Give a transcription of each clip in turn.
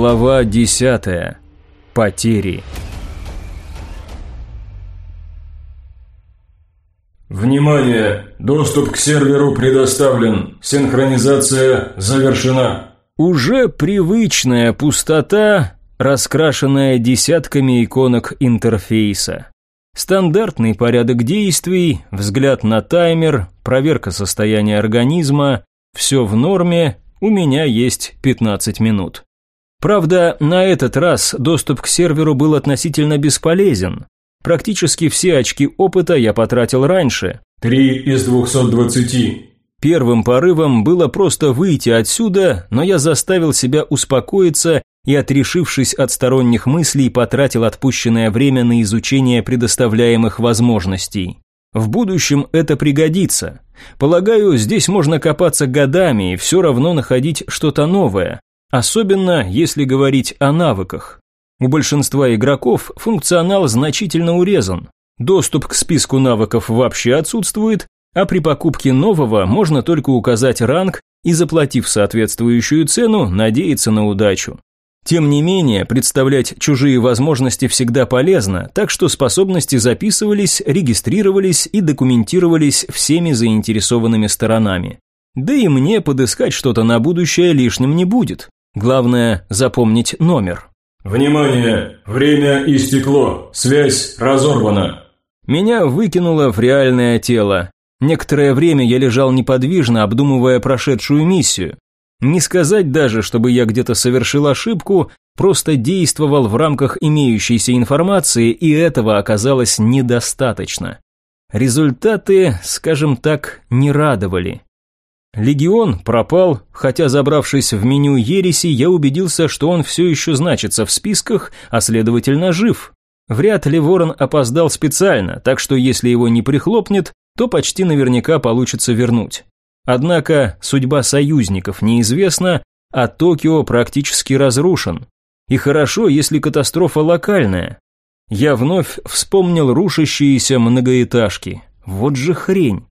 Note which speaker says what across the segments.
Speaker 1: Глава 10. Потери.
Speaker 2: Внимание! Доступ к серверу предоставлен. Синхронизация завершена.
Speaker 1: Уже привычная пустота, раскрашенная десятками иконок интерфейса. Стандартный порядок действий, взгляд на таймер, проверка состояния организма, все в норме, у меня есть 15 минут. Правда, на этот раз доступ к серверу был относительно бесполезен. Практически все очки опыта я потратил раньше.
Speaker 2: Три из 220.
Speaker 1: Первым порывом было просто выйти отсюда, но я заставил себя успокоиться и, отрешившись от сторонних мыслей, потратил отпущенное время на изучение предоставляемых возможностей. В будущем это пригодится. Полагаю, здесь можно копаться годами и все равно находить что-то новое, особенно если говорить о навыках. У большинства игроков функционал значительно урезан. Доступ к списку навыков вообще отсутствует, а при покупке нового можно только указать ранг и, заплатив соответствующую цену, надеяться на удачу. Тем не менее, представлять чужие возможности всегда полезно, так что способности записывались, регистрировались и документировались всеми заинтересованными сторонами. Да и мне подыскать что-то на будущее лишним не будет. Главное – запомнить номер.
Speaker 2: «Внимание! Время истекло! Связь разорвана!»
Speaker 1: Меня выкинуло в реальное тело. Некоторое время я лежал неподвижно, обдумывая прошедшую миссию. Не сказать даже, чтобы я где-то совершил ошибку, просто действовал в рамках имеющейся информации, и этого оказалось недостаточно. Результаты, скажем так, не радовали. Легион пропал, хотя забравшись в меню Ереси, я убедился, что он все еще значится в списках, а следовательно жив. Вряд ли Ворон опоздал специально, так что если его не прихлопнет, то почти наверняка получится вернуть. Однако судьба союзников неизвестна, а Токио практически разрушен. И хорошо, если катастрофа локальная. Я вновь вспомнил рушащиеся многоэтажки. Вот же хрень.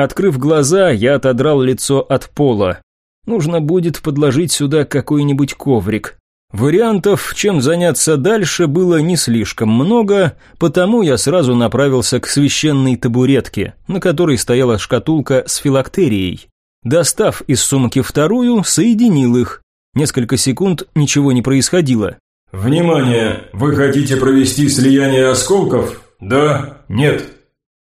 Speaker 1: Открыв глаза, я отодрал лицо от пола. Нужно будет подложить сюда какой-нибудь коврик. Вариантов, чем заняться дальше, было не слишком много, потому я сразу направился к священной табуретке, на которой стояла шкатулка с филактерией. Достав из сумки вторую, соединил их. Несколько секунд ничего не происходило.
Speaker 2: «Внимание! Вы хотите провести слияние осколков? Да? Нет?»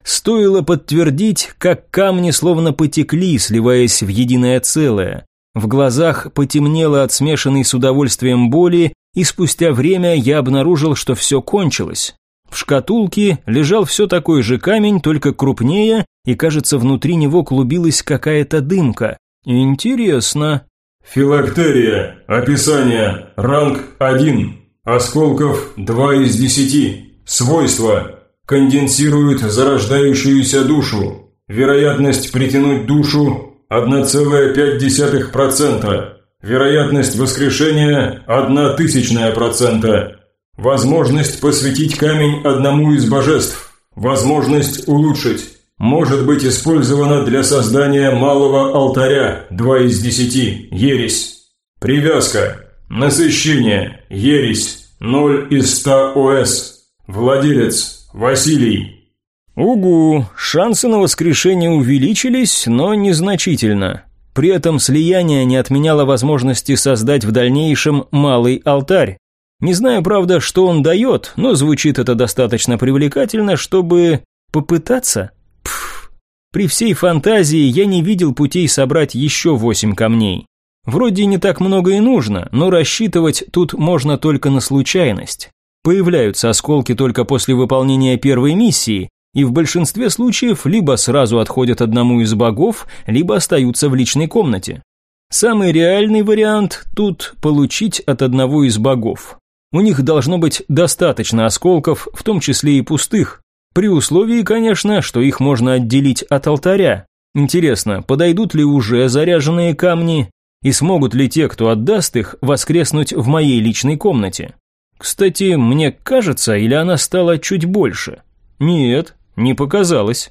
Speaker 1: Стоило подтвердить, как камни словно потекли, сливаясь в единое целое. В глазах потемнело от смешанной с удовольствием боли, и спустя время я обнаружил, что все кончилось. В шкатулке лежал все такой же камень, только крупнее, и, кажется, внутри него клубилась какая-то дымка. Интересно.
Speaker 2: Филактерия. Описание. Ранг 1. Осколков 2 из 10. Свойства. Конденсирует зарождающуюся душу. Вероятность притянуть душу 1,5%. Вероятность воскрешения – 1 тысячная процента. Возможность посвятить камень одному из божеств. Возможность улучшить. Может быть использована для создания малого алтаря 2 из 10. Ересь. Привязка. Насыщение. Ересь. 0 из 100 ОС. Владелец. Василий.
Speaker 1: Угу, шансы на воскрешение увеличились, но незначительно. При этом слияние не отменяло возможности создать в дальнейшем малый алтарь. Не знаю, правда, что он дает, но звучит это достаточно привлекательно, чтобы попытаться. Пф. При всей фантазии я не видел путей собрать еще восемь камней. Вроде не так много и нужно, но рассчитывать тут можно только на случайность. Появляются осколки только после выполнения первой миссии, и в большинстве случаев либо сразу отходят одному из богов, либо остаются в личной комнате. Самый реальный вариант тут получить от одного из богов. У них должно быть достаточно осколков, в том числе и пустых, при условии, конечно, что их можно отделить от алтаря. Интересно, подойдут ли уже заряженные камни, и смогут ли те, кто отдаст их, воскреснуть в моей личной комнате? Кстати, мне кажется, или она стала чуть больше? Нет, не показалось.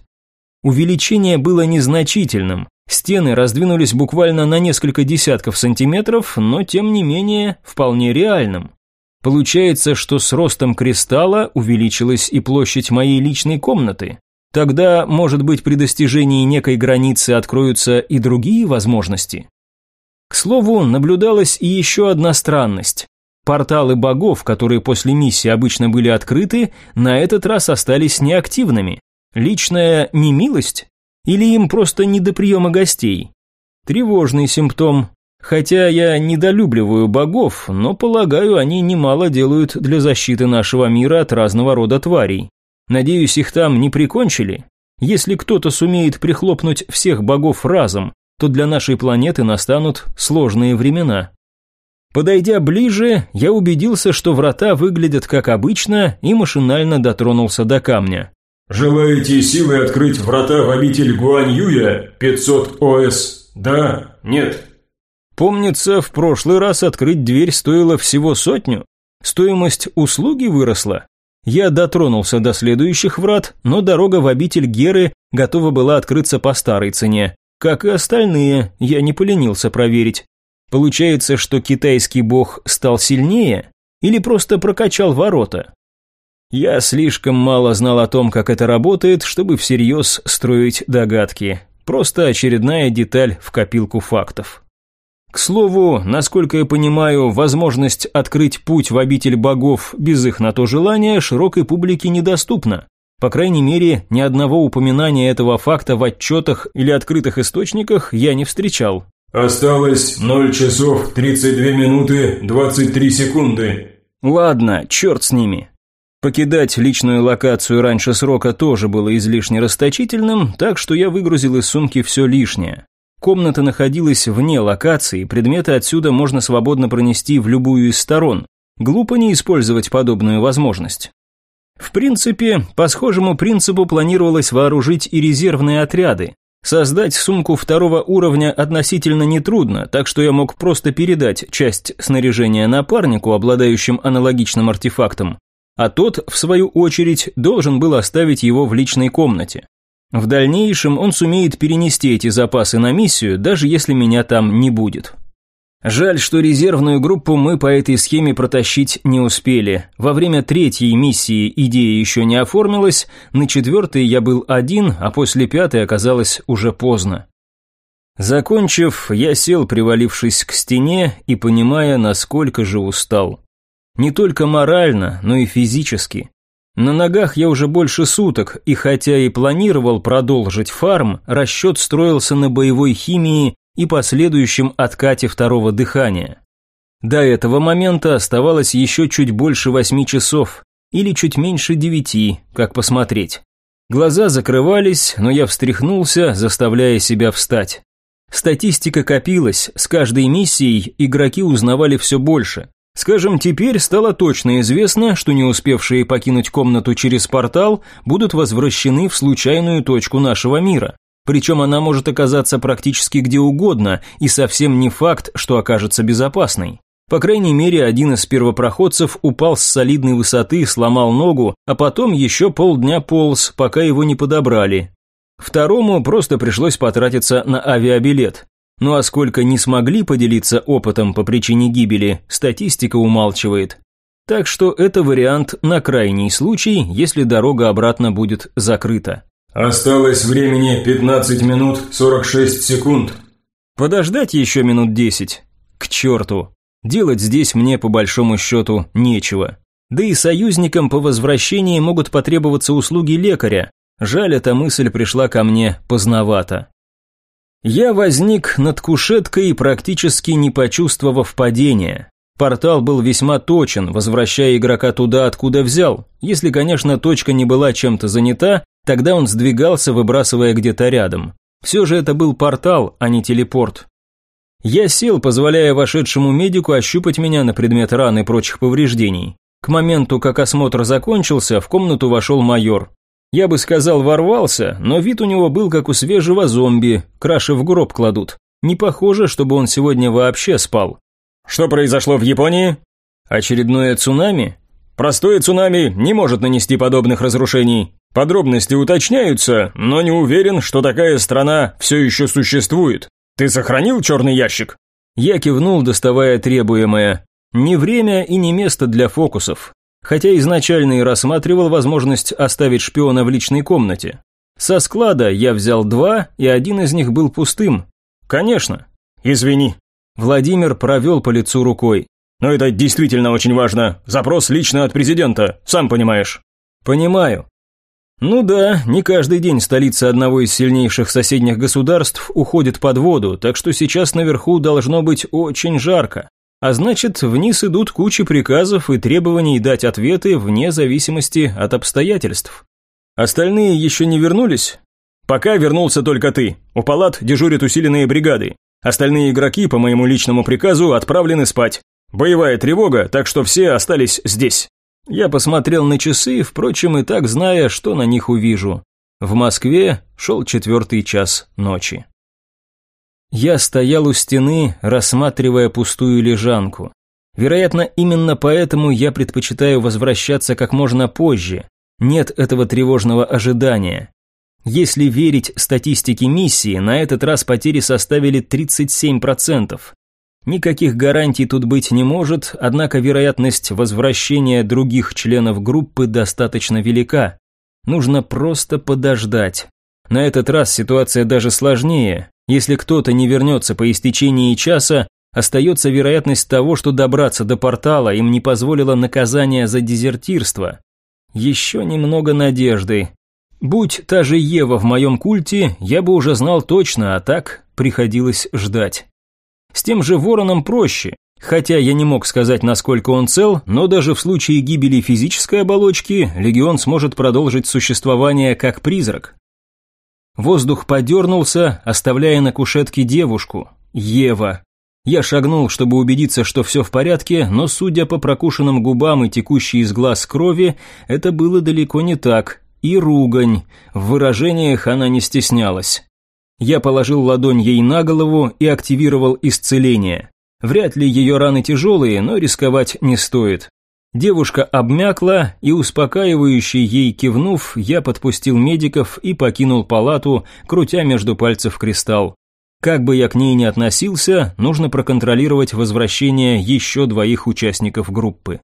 Speaker 1: Увеличение было незначительным, Стены раздвинулись буквально на несколько десятков сантиметров, но тем не менее вполне реальным. Получается, что с ростом кристалла увеличилась и площадь моей личной комнаты. Тогда, может быть, при достижении некой границы откроются и другие возможности. К слову, наблюдалась и еще одна странность. Порталы богов, которые после миссии обычно были открыты, на этот раз остались неактивными. Личная немилость? Или им просто не до приема гостей? Тревожный симптом. Хотя я недолюбливаю богов, но полагаю, они немало делают для защиты нашего мира от разного рода тварей. Надеюсь, их там не прикончили? Если кто-то сумеет прихлопнуть всех богов разом, то для нашей планеты настанут сложные времена. Подойдя ближе, я убедился, что врата выглядят как обычно и машинально дотронулся до камня.
Speaker 2: «Желаете силы открыть врата в обитель Гуаньюя 500 ОС? Да? Нет?»
Speaker 1: Помнится, в прошлый раз открыть дверь стоило всего сотню. Стоимость услуги выросла. Я дотронулся до следующих врат, но дорога в обитель Геры готова была открыться по старой цене. Как и остальные, я не поленился проверить. Получается, что китайский бог стал сильнее или просто прокачал ворота? Я слишком мало знал о том, как это работает, чтобы всерьез строить догадки. Просто очередная деталь в копилку фактов. К слову, насколько я понимаю, возможность открыть путь в обитель богов без их на то желания широкой публике недоступна. По крайней мере, ни одного упоминания этого факта в отчетах или открытых источниках я не встречал.
Speaker 2: «Осталось 0 часов 32 минуты 23 секунды».
Speaker 1: Ладно, черт с ними. Покидать личную локацию раньше срока тоже было излишне расточительным, так что я выгрузил из сумки все лишнее. Комната находилась вне локации, предметы отсюда можно свободно пронести в любую из сторон. Глупо не использовать подобную возможность. В принципе, по схожему принципу планировалось вооружить и резервные отряды. Создать сумку второго уровня относительно нетрудно, так что я мог просто передать часть снаряжения напарнику, обладающим аналогичным артефактом, а тот, в свою очередь, должен был оставить его в личной комнате. В дальнейшем он сумеет перенести эти запасы на миссию, даже если меня там не будет. Жаль, что резервную группу мы по этой схеме протащить не успели. Во время третьей миссии идея еще не оформилась, на четвертой я был один, а после пятой оказалось уже поздно. Закончив, я сел, привалившись к стене и понимая, насколько же устал. Не только морально, но и физически. На ногах я уже больше суток, и хотя и планировал продолжить фарм, расчет строился на боевой химии и последующем откате второго дыхания. До этого момента оставалось еще чуть больше восьми часов, или чуть меньше девяти, как посмотреть. Глаза закрывались, но я встряхнулся, заставляя себя встать. Статистика копилась, с каждой миссией игроки узнавали все больше. Скажем, теперь стало точно известно, что не успевшие покинуть комнату через портал будут возвращены в случайную точку нашего мира. Причем она может оказаться практически где угодно, и совсем не факт, что окажется безопасной. По крайней мере, один из первопроходцев упал с солидной высоты, сломал ногу, а потом еще полдня полз, пока его не подобрали. Второму просто пришлось потратиться на авиабилет. Ну а сколько не смогли поделиться опытом по причине гибели, статистика умалчивает. Так что это вариант на крайний случай, если дорога обратно будет закрыта.
Speaker 2: Осталось времени 15 минут 46 секунд.
Speaker 1: Подождать еще минут 10. К черту. Делать здесь мне по большому счету нечего. Да и союзникам по возвращении могут потребоваться услуги лекаря. Жаль, эта мысль пришла ко мне поздновато. Я возник над кушеткой, практически не почувствовав падения. Портал был весьма точен, возвращая игрока туда, откуда взял. Если, конечно, точка не была чем-то занята, тогда он сдвигался, выбрасывая где-то рядом. Все же это был портал, а не телепорт. Я сел, позволяя вошедшему медику ощупать меня на предмет ран и прочих повреждений. К моменту, как осмотр закончился, в комнату вошел майор. Я бы сказал, ворвался, но вид у него был как у свежего зомби, краши в гроб кладут. Не похоже, чтобы он сегодня вообще спал.
Speaker 3: Что произошло в Японии?
Speaker 1: Очередное цунами?
Speaker 3: Простое цунами не может нанести подобных разрушений. Подробности уточняются, но не уверен, что такая страна все еще существует. Ты сохранил черный ящик?
Speaker 1: Я кивнул, доставая требуемое. Не время и не место для фокусов. Хотя изначально и рассматривал возможность оставить шпиона в личной комнате. Со склада я взял два, и один из них был пустым. Конечно.
Speaker 3: Извини.
Speaker 1: Владимир провел по лицу рукой.
Speaker 3: Но это действительно очень важно. Запрос лично от президента, сам понимаешь.
Speaker 1: Понимаю. Ну да, не каждый день столица одного из сильнейших соседних государств уходит под воду, так что сейчас наверху должно быть очень жарко. А значит, вниз идут кучи приказов и требований дать ответы вне зависимости от обстоятельств. Остальные еще не вернулись?
Speaker 3: Пока вернулся только ты. У палат дежурят усиленные бригады. Остальные игроки по моему личному приказу отправлены спать. Боевая тревога, так что все остались здесь.
Speaker 1: Я посмотрел на часы, впрочем, и так зная, что на них увижу. В Москве шел четвертый час ночи. Я стоял у стены, рассматривая пустую лежанку. Вероятно, именно поэтому я предпочитаю возвращаться как можно позже. Нет этого тревожного ожидания. Если верить статистике миссии, на этот раз потери составили 37%. Никаких гарантий тут быть не может, однако вероятность возвращения других членов группы достаточно велика. Нужно просто подождать. На этот раз ситуация даже сложнее. Если кто-то не вернется по истечении часа, остается вероятность того, что добраться до портала им не позволило наказание за дезертирство. Еще немного надежды. Будь та же Ева в моем культе, я бы уже знал точно, а так приходилось ждать. С тем же вороном проще, хотя я не мог сказать, насколько он цел, но даже в случае гибели физической оболочки легион сможет продолжить существование как призрак. Воздух подернулся, оставляя на кушетке девушку, Ева. Я шагнул, чтобы убедиться, что все в порядке, но, судя по прокушенным губам и текущей из глаз крови, это было далеко не так. И ругань. В выражениях она не стеснялась. Я положил ладонь ей на голову и активировал исцеление. Вряд ли ее раны тяжелые, но рисковать не стоит. Девушка обмякла, и успокаивающе ей кивнув, я подпустил медиков и покинул палату, крутя между пальцев кристалл. Как бы я к ней ни относился, нужно проконтролировать возвращение еще двоих участников группы.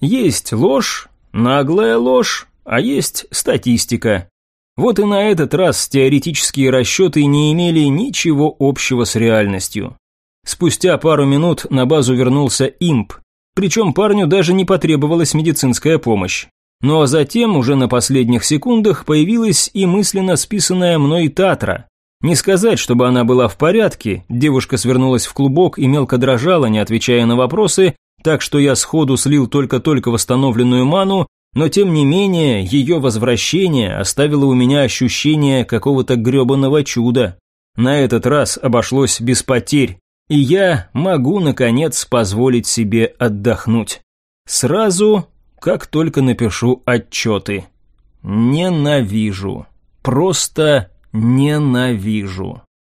Speaker 1: Есть ложь, наглая ложь, а есть статистика. Вот и на этот раз теоретические расчеты не имели ничего общего с реальностью. Спустя пару минут на базу вернулся имп, причем парню даже не потребовалась медицинская помощь. Ну а затем, уже на последних секундах, появилась и мысленно списанная мной Татра. Не сказать, чтобы она была в порядке, девушка свернулась в клубок и мелко дрожала, не отвечая на вопросы, так что я сходу слил только-только восстановленную ману но тем не менее ее возвращение оставило у меня ощущение какого-то гребаного чуда. На этот раз обошлось без потерь, и я могу, наконец, позволить себе отдохнуть. Сразу, как только напишу отчеты. Ненавижу. Просто ненавижу.